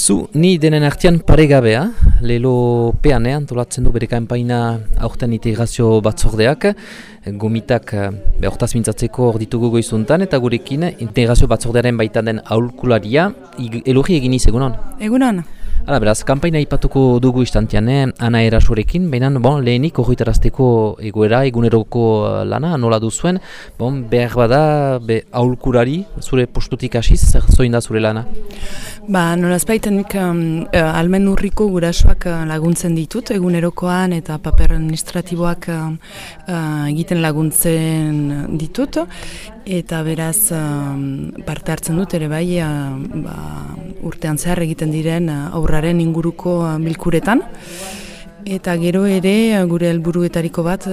Zu, ni denen artean paregabea, lelo peanean, tolatzen du bere kampaina aurten integrazio batzordeak, gomitak behortaz mintzatzeko hor ditugu goizuntan, eta gurekin integrazio batzordearen baita den aulkularia, elogi egin egunon? Egunon. Hala, beraz, kampaina ipatuko dugu istantean, eh? ana erasorekin, baina bon, lehenik horretarazteko egoera, eguneroko eh, lana, nola duzuen, bon, behar bada, be, aulkurari, zure postutik hasiz, zer zoin da zure lana? Ba, nola nik um, uh, almen urriko gurasoak uh, laguntzen ditut, egunerokoan eta paper administratiboak uh, egiten laguntzen ditut, eta beraz um, parte hartzen dut ere bai uh, ba, urtean zehar egiten diren uh, aurraren inguruko uh, bilkuretan. Eta gero ere gure helburuetariko bat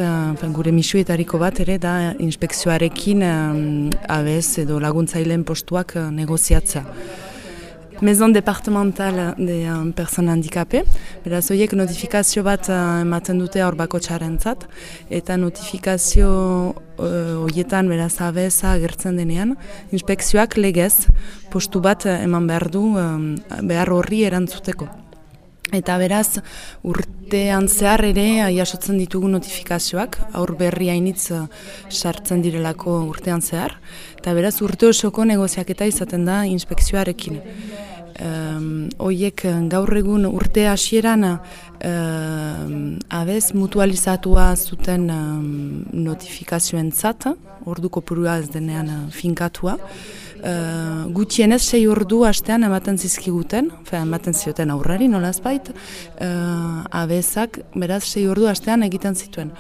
gure misuetariko bat ere da inspekzioarekin um, abez edo laguntzaileen postuak negoziatza Maison departemental de um, persona handikape, beraz horiek notifikazio bat uh, ematen dute hor bako txarentzat, eta notifikazio uh, horietan beraz abeza gertzen denean, inspekzioak legez postu bat uh, eman behar du um, behar horri erantzuteko. Eta beraz, urtean zehar ere jasotzen ditugu notifikazioak, aur berri hainitz sartzen direlako urtean zehar, eta beraz urte osoko negoziaketa izaten da inspekzioarekin. Um, oiek gaur egun urte hasieran um, abez mutualizatua zuten um, notifikazioen zat, orduko purua ez denean finkatua. Uh, gutxienez sei ordu astean ematen zizkiguten, fe, ematen zioten aurrari nolaz bait, uh, abezak beraz sei ordu astean egiten zituen.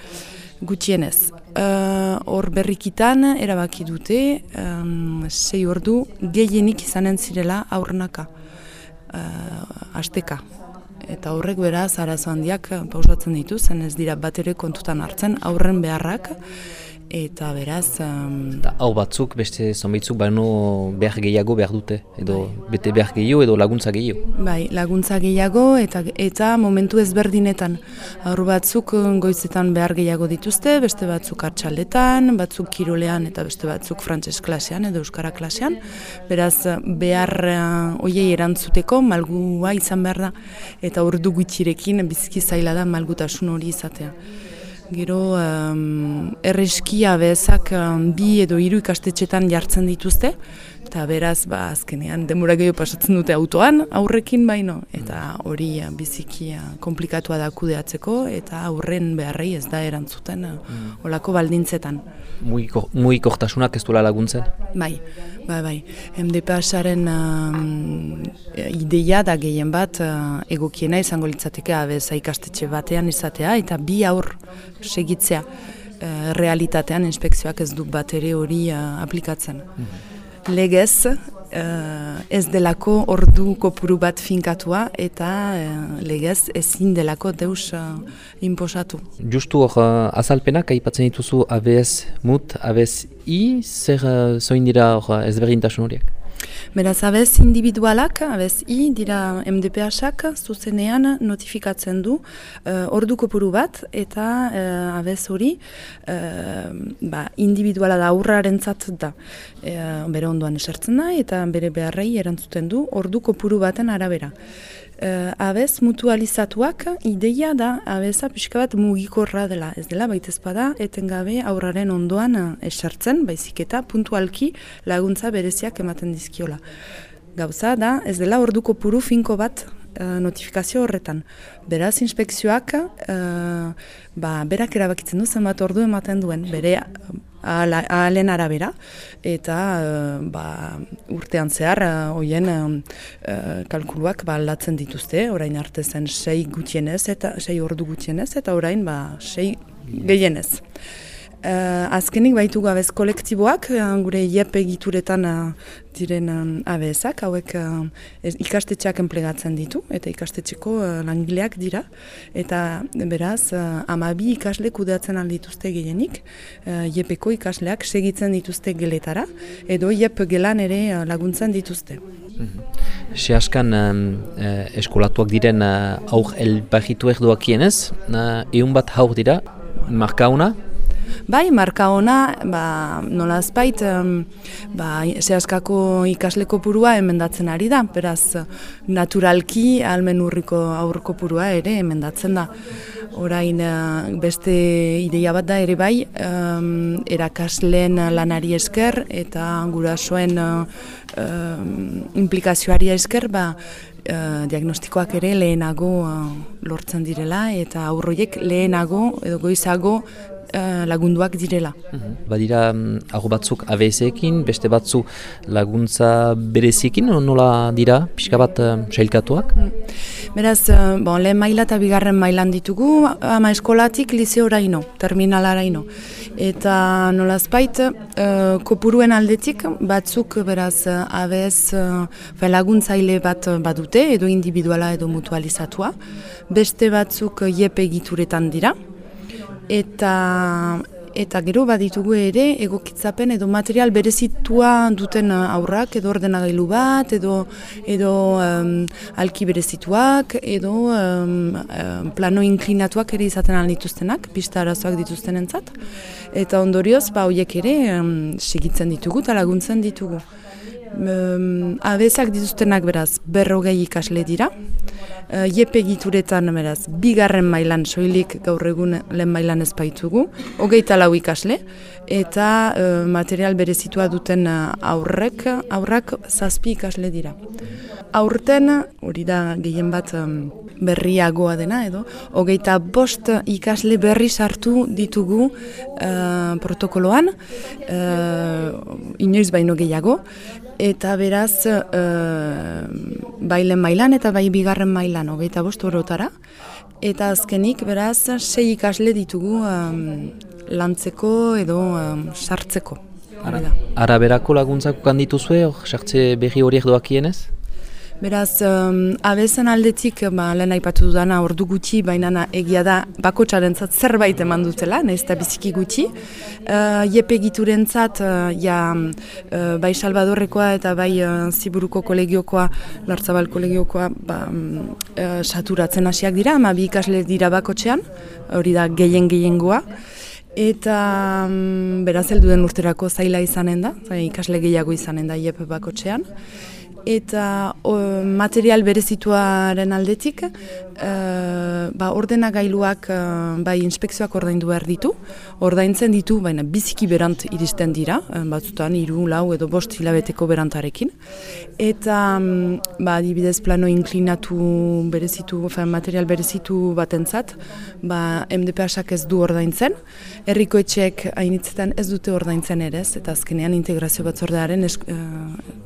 Gutxienez. Hor uh, berrikitan erabaki dute, um, sei ordu gehienik izanen zirela aurrenaka uh, asteka. Eta horrek beraz, arazo handiak pausatzen ditu, zen ez dira bat ere kontutan hartzen, aurren beharrak, eta beraz... Um... hau batzuk, beste zonbaitzuk, baino behar gehiago behar dute, edo bai. bete behar gehiago edo laguntza gehiago. Bai, laguntza gehiago eta eta momentu ezberdinetan. Aur batzuk goizetan behar gehiago dituzte, beste batzuk hartxaldetan, batzuk kirolean eta beste batzuk frantses klasean edo euskara klasean. Beraz, behar uh, oiei erantzuteko malgua izan behar da, eta ordu gutxirekin bizki zaila da malgutasun hori izatea. Gero um, erreskia bezak um, bi edo hiru ikastetxetan jartzen dituzte, eta beraz, ba, azkenean, demora gehiago pasatzen dute autoan, aurrekin baino, eta hori biziki uh, komplikatua da kudeatzeko, eta aurren beharrei ez da erantzuten uh, mm. olako baldintzetan. Mui kortasunak ez duela laguntzen? Bai, bai, bai. MDPSaren um, ideia da gehien bat uh, egokiena izango litzateke abeza ikastetxe batean izatea, eta bi aur segitzea uh, realitatean inspekzioak ez du bat ere hori uh, aplikatzen. Mhm. Legez, uh, ez delako ordu kopuru bat finkatua eta uh, legez ezin delako deus uh, imposatu. Justu hor azalpenak aipatzen dituzu ABS mut, ABS i, zer zoin dira hor ezberdintasun horiek? Beraz, abez individualak, abez i, dira MDPHak, zuzenean notifikatzen du uh, ordu kopuru bat, eta uh, abez hori uh, ba, individuala da aurraren da. bere ondoan esertzen da, eta bere beharrei erantzuten du ordu kopuru baten arabera uh, abez mutualizatuak ideia da abeza pixka bat mugikorra dela. Ez dela baita ezpada etengabe aurraren ondoan uh, esartzen, baizik eta puntualki laguntza bereziak ematen dizkiola. Gauza da, ez dela orduko puru finko bat uh, notifikazio horretan. Beraz, inspekzioak uh, ba, berak erabakitzen du zenbat ordu ematen duen, bere ahalen arabera, eta uh, ba, urtean zehar, uh, hoien uh, kalkuluak ba, aldatzen dituzte, orain arte zen sei gutienez, eta sei ordu gutienez, eta orain ba, sei gehienez. Uh, azkenik baitu gabez kolektiboak, uh, gure IEP egituretan uh, diren um, ABS-ak, hauek uh, ikastetxeak enplegatzen ditu, eta ikastetxeko uh, langileak dira, eta beraz, uh, amabi ikasle kudeatzen aldituzte gehienik, uh, IEP-eko ikasleak segitzen dituzte geletara, edo IEP gelan ere uh, laguntzen dituzte. Mhm. Se askan um, eskolatuak diren uh, aur elbagitu erdoakienez, uh, egun bat haur dira, markauna, Bai, marka ona, ba, nola azpait, ba, zehaskako ikasleko purua emendatzen ari da, beraz, naturalki almen urriko aurko purua ere emendatzen da. Orain beste ideia bat da ere bai, um, erakasleen lanari esker eta gurasoen uh, implikazioari esker, ba, uh, diagnostikoak ere lehenago uh, lortzen direla eta aurroiek lehenago edo goizago lagunduak direla. Mhm. Badira um, batzuk ABS-ekin, beste batzu laguntza bereziekin, nola dira pixka bat uh, sailkatuak? Mm. Beraz, bon, lehen maila eta bigarren mailan ditugu, ama eskolatik liseoraino, terminalaraino. Eta nolazpait, uh, kopuruen aldetik batzuk beraz ABS uh, laguntzaile bat badute, edo individuala edo mutualizatua. Beste batzuk JEP egituretan dira. Eta eta gero baditugu ere egokitzapen edo material berezitua duten aurrak edo ordenagailu bat edo edo um, alki berezituak edo um, plano inklinatuak ere izaten dituztenak, pista arazoak dituzten entzat. Eta ondorioz, ba, horiek ere um, segitzen ditugu eta laguntzen ditugu. Um, Abezak dituztenak beraz berrogei ikasle dira. Uh, Jepe gituretan beraz bigarren mailan soilik gaur egun lehen mailan ez baitugu. Hogeita lau ikasle eta uh, material berezitua duten uh, aurrek, aurrak zazpi ikasle dira. Aurten, hori da gehien bat um, berriagoa dena edo, hogeita bost ikasle berri sartu ditugu uh, protokoloan, uh, inoiz baino gehiago, eta beraz uh, bailen mailan eta bai bigarren mailan hogeita bost horotara. Eta azkenik beraz sei ikasle ditugu um, lantzeko edo um, sartzeko. Ara, araberako laguntzako kandituzue, sartze berri horiek doakienez? Beraz, um, abezen aldetik, ba, lehen aipatu dudana ordu gutxi, baina egia da bako txarentzat zerbait eman dutela, nahiz eta biziki gutxi. Uh, Jepe giturentzat, uh, ja, uh, bai Salvadorrekoa eta bai uh, Ziburuko kolegiokoa, Lartzabal kolegiokoa, ba, uh, saturatzen hasiak dira, ama bi ikasle dira bako txean, hori da gehien gehiengoa. Eta um, beraz, den urterako zaila izanen da, ikasle gehiago izanen da Jepe bako eta material berezituaren aldetik uh, ba, ordenagailuak uh, bai inspekzioak ordaindu behar ditu, ordaintzen ditu, baina biziki berant iristen dira, uh, batzutan iru, lau edo bost hilabeteko berantarekin. Eta um, ba, dibidez plano inklinatu berezitu, fein, material berezitu batentzat, ba, MDPHak ez du ordaintzen, herriko etxeek hainitzetan ez dute ordaintzen ere, eta azkenean integrazio batzordearen esku,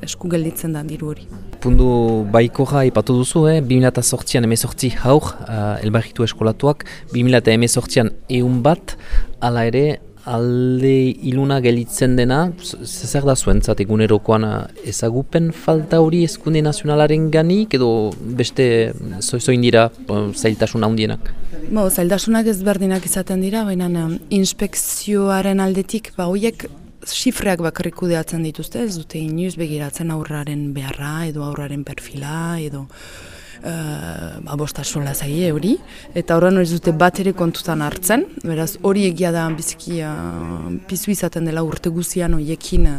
esku gelditzen da diru hori. Pundu baiko ja ipatu duzu, eh? 2008an emezortzi haur, uh, elbarritu eskolatuak, 2008an eun bat, ala ere, alde iluna gelitzen dena, zer da zuentzat egunerokoan eh, ezagupen falta hori eskunde nazionalaren ganik, edo beste zoizoin dira zailtasun handienak? Bo, zailtasunak ezberdinak izaten dira, baina inspekzioaren aldetik, ba, hoiek Sifreak bakarrik kudeatzen dituzte, ez dute inoiz begiratzen aurraren beharra edo aurraren perfila edo uh, ba, bostasun lazai hori. Eta horren ez dute bat ere kontutan hartzen, beraz hori egia da biziki uh, pizu izaten dela urte guzian horiekin uh,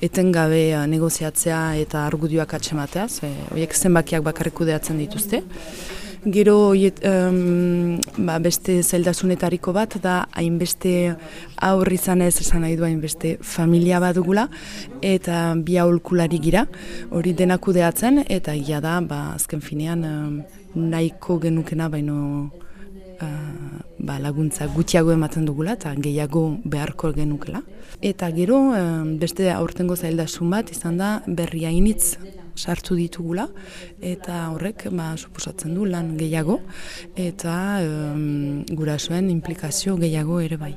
etengabe uh, negoziatzea eta argudioak atxematea, horiek zenbakiak bakarrik kudeatzen dituzte. Gero um, ba, beste zeldazunetariko bat da hainbeste aurri izan ez esan nahi du hainbeste familia bat dugula eta bi aholkulari gira hori denakudeatzen eta ia da ba, azken finean um, nahiko genukena baino uh, ba, laguntza gutxiago ematen dugula eta gehiago beharko genukela. Eta gero um, beste aurtengo zaildasun bat izan da berria initz sartu ditugula eta horrek ba, suposatzen du lan gehiago eta um, gurasoen implikazio gehiago ere bai.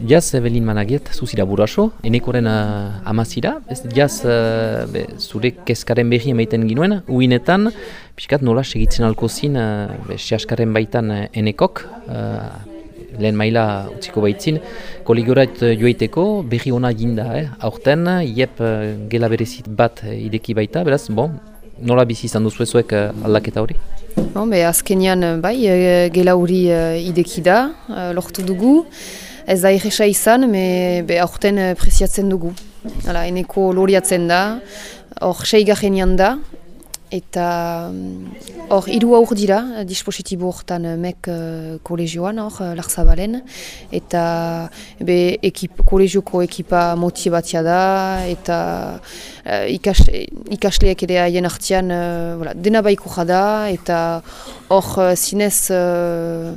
Jaz, Evelin Managiet, zuzira buraso, enekoren uh, amazira, ez jaz uh, be, zure kezkaren behi emaiten ginuen, uinetan, pixkat nola segitzen alko zin, uh, baitan uh, enekok, uh, lehen maila utziko baitzin, kolegiorat eh, joaiteko berri ona ginda, eh? aurten, iep eh, gela berezit bat eh, ideki baita, beraz, bon, nola bizi izan duzu ezuek aldaketa hori? Bon, be, azkenian bai, gela hori ideki da, lortu dugu. Ez da irresa izan, me be, aurten preziatzen dugu. Hala, eneko loriatzen da, hor seigarrenian da, Eta mm, hor, hiru aur dira, dispositibo horretan eh, mek uh, kolegioan, hor, uh, larzabalen. Eta be, ekip, kolegioko ekipa motibatia da, eta uh, ikasle, ikasleak ere haien hartian uh, voilà, dena baiko jada, eta hor zinez uh,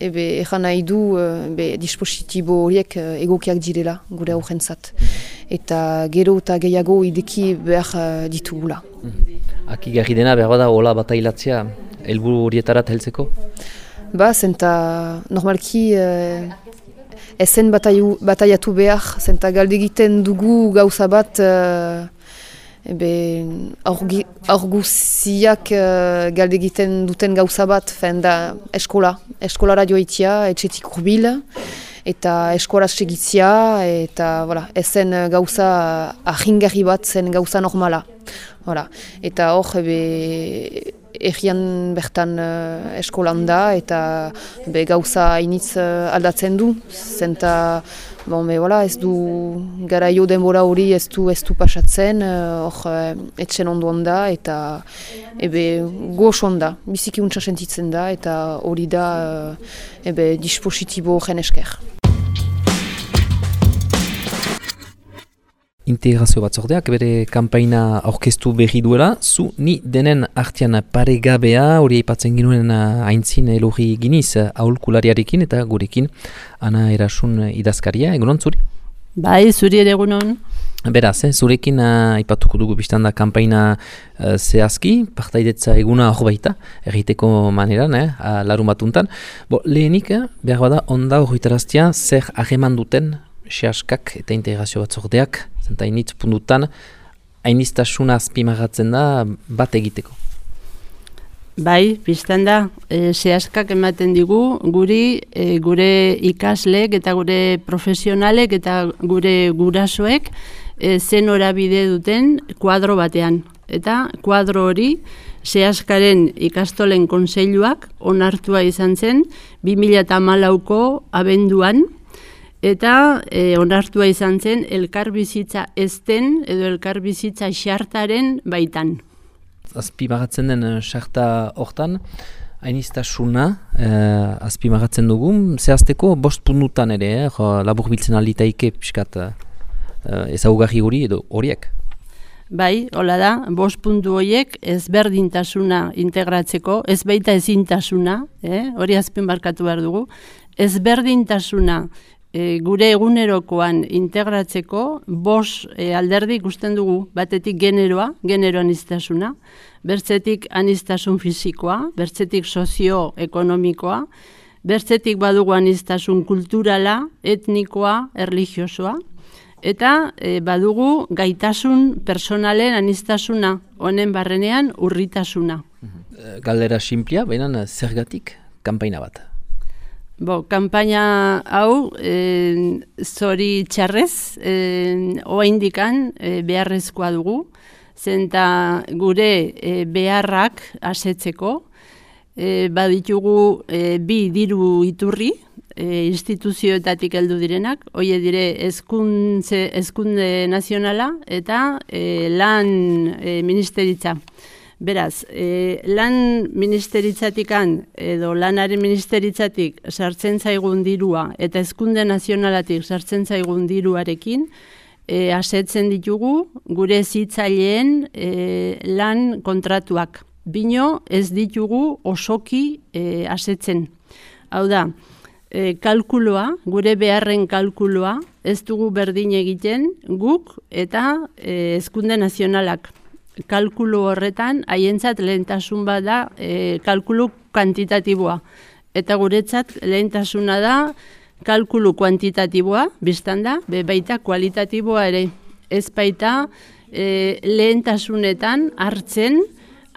ebe, egan nahi du uh, dispositibo horiek uh, egokiak direla gure aurrentzat. Eta gero eta gehiago ideki behar uh, ditugula. Mm Aki gari dena behar bada hola batailatzea helburu horietarat heltzeko? Ba, zenta normalki eh, ezen bataiatu behar, zenta galdegiten dugu gauza bat eh, ebe aurguziak eh, galdegiten duten gauza bat, fen da eskola, eskolara joitia, etxetik urbil, eta eskola segitzia, eta voilà, ezen gauza ahingarri bat, zen gauza normala. Hora. Eta hor, egian bertan uh, eskolan da, eta be, gauza initz uh, aldatzen du. Zenta, bon, be, voilà, ez du garaio denbora hori ez du, ez du pasatzen, uh, hor uh, etxen onduan da, eta ebe goz onda, biziki untsa sentitzen da, eta hori da uh, ebe dispositibo gen esker. Integrazio batzordeak bere kanpaina aurkeztu berri duela, zu ni denen artian paregabea hori aipatzen ginuen haintzin elogi giniz aholkulariarekin eta gurekin ana erasun idazkaria, egunon zuri? Bai, zuri ere egunon. Beraz, eh, zurekin aipatuko dugu biztan da kanpaina uh, zehazki, partaidetza eguna hor baita, erriteko maneran, eh, larun batuntan. Bo, lehenik, eh, behar bada, onda hori zer ageman duten sehaskak eta integrazio batzordeak, zenta initz puntutan, hainiztasuna azpimagatzen da bat egiteko. Bai, biztan da, e, sehaskak ematen digu, guri, e, gure ikasleek eta gure profesionalek eta gure gurasoek e, zen orabide duten kuadro batean. Eta kuadro hori, sehaskaren ikastolen konseiluak onartua izan zen 2008ko abenduan, eta e, onartua izan zen elkarbizitza ezten edo elkarbizitza xartaren baitan. Azpi bagatzen den eh, xarta hortan, hainiztasuna eh, azpi bagatzen dugu, zehazteko bost puntutan ere, eh, jo, labur biltzen alitaike piskat eh, ezagugarri hori edo horiek. Bai, hola da, bost puntu horiek ezberdintasuna integratzeko, ez baita ezintasuna, eh, hori azpin barkatu behar dugu, ezberdintasuna e, gure egunerokoan integratzeko bos e, alderdi ikusten dugu batetik generoa, genero anistasuna, bertzetik anistasun fisikoa, bertzetik sozioekonomikoa, bertzetik badugu anistasun kulturala, etnikoa, erligiosoa, eta e, badugu gaitasun personalen anistasuna, honen barrenean urritasuna. Galdera simplia, baina zergatik kanpaina bat? Bo, kampaina hau, e, zori txarrez, e, oa indikan e, beharrezkoa dugu, zenta gure e, beharrak asetzeko, e, baditugu e, bi diru iturri, e, instituzioetatik heldu direnak, hoie dire ezkunde nazionala eta e, lan e, ministeritza. Beraz, e, lan ministeritzatikan edo lanaren ministeritzatik sartzen zaigun dirua eta hezkunde nazionalatik sartzen zaigun diruarekin e, asetzen ditugu gure zitzaileen e, lan kontratuak. Bino ez ditugu osoki e, asetzen. Hau da, e, kalkuloa, gure beharren kalkuloa, ez dugu berdin egiten guk eta e, hezkunde nazionalak kalkulu horretan haientzat lehentasun bada e, kalkulu kantitatiboa. Eta guretzat lehentasuna da kalkulu kuantitatiboa, biztan da, be baita kualitatiboa ere. Ez baita e, lehentasunetan hartzen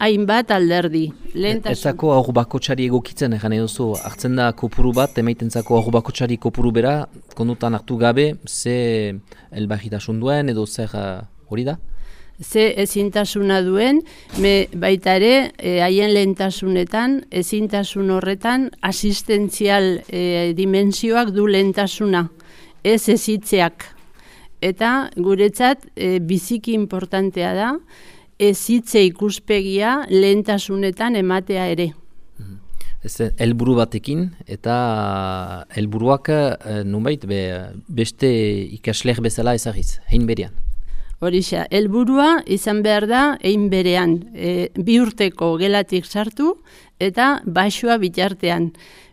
hainbat alderdi. Lehentasun... Ezako aur bakotxari egokitzen, egan duzu, hartzen da kopuru bat, emaitentzako aur bakotxari kopuru bera, kondutan hartu gabe, ze elbahitasun duen edo zer hori da? Ze ezintasuna duen, me baita ere e, haien lehentasunetan, ezintasun horretan asistentzial e, dimensioak du lehentasuna, ez ezitzeak. Eta guretzat e, biziki importantea da, ezitze ikuspegia lehentasunetan ematea ere. Ez helburu batekin eta helburuak e, nunbait be, beste ikasleak bezala ezagiz, hein berean. Horixa, helburua izan behar da egin berean, e, bi urteko gelatik sartu eta baixua bitartean.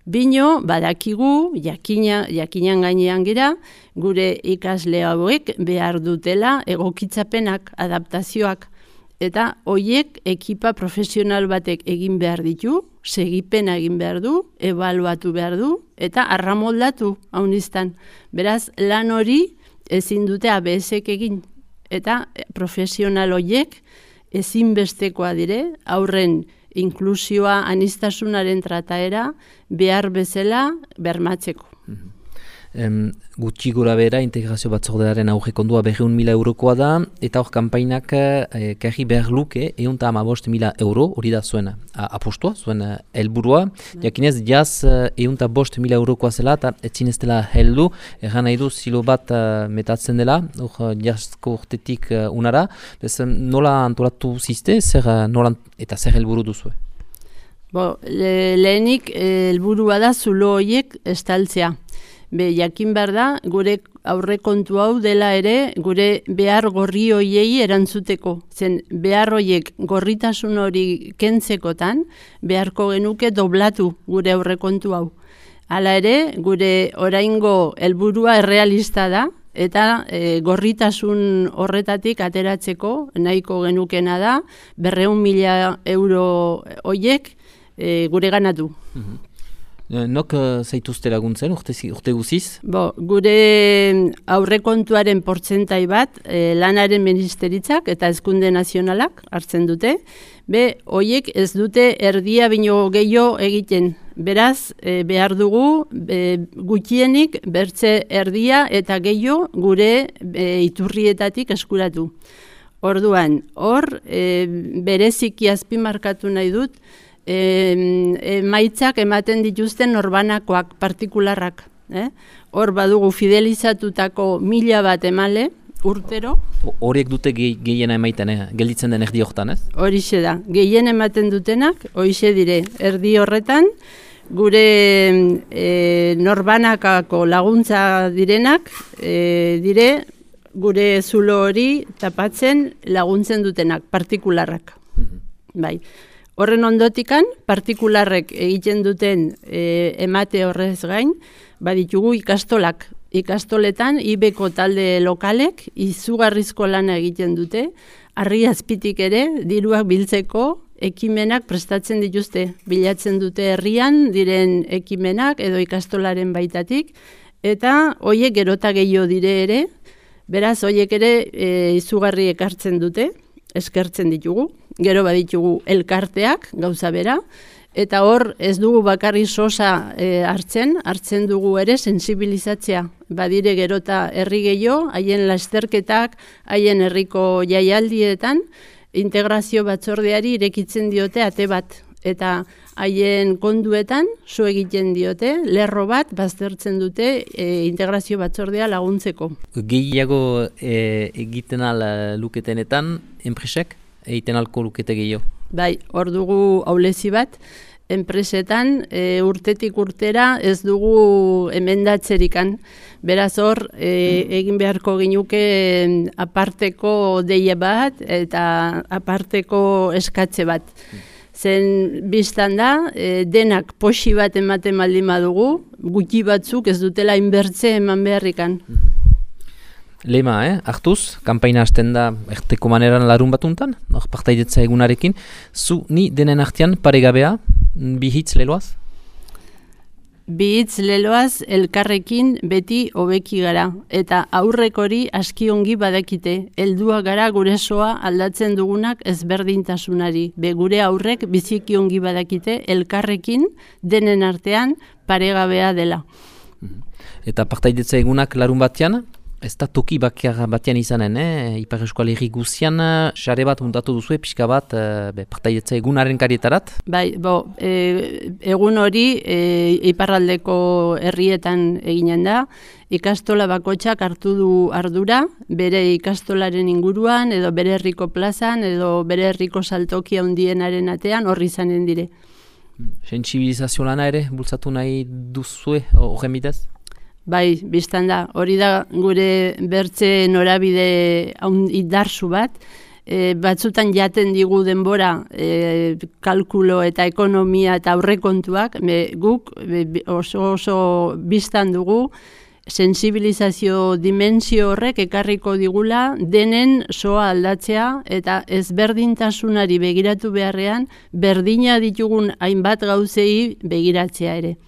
Bino, badakigu, jakina, jakinan gainean gira, gure ikasle hauek behar dutela egokitzapenak, adaptazioak. Eta hoiek ekipa profesional batek egin behar ditu, segipena egin behar du, ebaluatu behar du, eta arramoldatu hauniztan. Beraz, lan hori ezin dute abesek egin. Eta profesional hoiek ezinbestekoa dire, aurren inklusioa anistasunaren trataera behar bezala bermatzeko. Mhm em, gutxi gura bera integrazio batzordearen auge kondua berreun mila eurokoa da, eta hor kampainak e, kerri behar luke egun eta amabost mila euro, hori da zuen apostua, zuen helburua. Mm. Jakinez, jaz egun eta bost mila eurokoa zela, eta etzin ez dela heldu, erran nahi du zilo bat metatzen dela, hor jazko urtetik unara, bez nola antolatu ziste, zer, nola, eta zer helburu duzu? Bo, le, lehenik helburua da zulo horiek estaltzea. Be, jakin behar da, gure aurrekontu hau dela ere, gure behar gorri hoiei erantzuteko. Zen, behar hoiek gorritasun hori kentzekotan, beharko genuke doblatu gure aurrekontu hau. Hala ere, gure oraingo helburua errealista da, eta e, gorritasun horretatik ateratzeko, nahiko genukena da, berreun mila euro hoiek e, gure ganatu. Mhm. Eh, nok uh, zaituzte laguntzen urte, urte guziz? Bo, gure aurrekontuaren portzentai bat e, lanaren ministeritzak eta ezkunde nazionalak hartzen dute. Be, hoiek ez dute erdia bino gehiago egiten. Beraz, e, behar dugu e, gutxienik bertze erdia eta gehiago gure iturrietatik eskuratu. Orduan, hor, e, bereziki azpimarkatu nahi dut, e, maitzak ematen dituzten norbanakoak, partikularrak. Eh? Hor badugu fidelizatutako mila bat emale, urtero. Horiek dute gehiena emaiten, eh? gelditzen den erdi horretan, ez? Horixe da, gehien ematen dutenak, horixe dire, erdi horretan, gure e, norbanakako laguntza direnak, e, dire, gure zulo hori tapatzen laguntzen dutenak, partikularrak. Mm Bai, Horren ondotikan, partikularrek egiten duten e, emate horrez gain, baditugu ikastolak. Ikastoletan, ibeko talde lokalek, izugarrizko lana egiten dute, harri azpitik ere, diruak biltzeko, ekimenak prestatzen dituzte. Bilatzen dute herrian, diren ekimenak, edo ikastolaren baitatik, eta hoiek gerota gehiago dire ere, beraz, hoiek ere e, izugarri ekartzen dute, eskertzen ditugu gero baditugu elkarteak gauza bera, eta hor ez dugu bakarri sosa e, hartzen, hartzen dugu ere sensibilizatzea. Badire gerota herri gehiago, haien lasterketak, haien herriko jaialdietan, integrazio batzordeari irekitzen diote ate bat. Eta haien konduetan, zu egiten diote, lerro bat baztertzen dute e, integrazio batzordea laguntzeko. Gehiago e, egiten ala luketenetan, enpresek? Egiten alko lukete gehiago. Bai, hor dugu aulezi bat, enpresetan e, urtetik urtera ez dugu emendatzerikan. Beraz hor, e, egin beharko ginuke aparteko deie bat eta aparteko eskatze bat. Zen biztan da, e, denak posi bat ematen maldin badugu, gutxi batzuk ez dutela inbertze eman beharrikan. Mhm. Lema, eh? hartuz, kampaina hasten da erteko maneran larun batuntan, hor partaidetza egunarekin. Zu, ni denen artean paregabea, bihitz leloaz? Bihitz leloaz elkarrekin beti hobeki gara, eta aurrek hori aski ongi badakite, heldua gara gure soa aldatzen dugunak ezberdintasunari. Be gure aurrek biziki ongi badakite elkarrekin denen artean paregabea dela. Eta partaidetza egunak larun batean, Ez da toki bakiar batean izanen, eh? Ipar Euskal Herri guzian, xare bat muntatu duzu, pixka bat, e, be, partaietza egunaren karietarat? Bai, bo, e, egun hori e, iparraldeko herrietan eginen da, ikastola bakotxak hartu du ardura, bere ikastolaren inguruan, edo bere herriko plazan, edo bere herriko saltokia handienaren atean, horri izanen dire. Sensibilizazio lana ere, bultzatu nahi duzue, horren bidez? Bai, biztan da, hori da gure bertze norabide idarzu bat, e, batzutan jaten digu denbora e, kalkulo eta ekonomia eta aurrekontuak, me, guk oso oso biztan dugu, sensibilizazio dimensio horrek ekarriko digula denen soa aldatzea eta ezberdintasunari begiratu beharrean berdina ditugun hainbat gauzei begiratzea ere.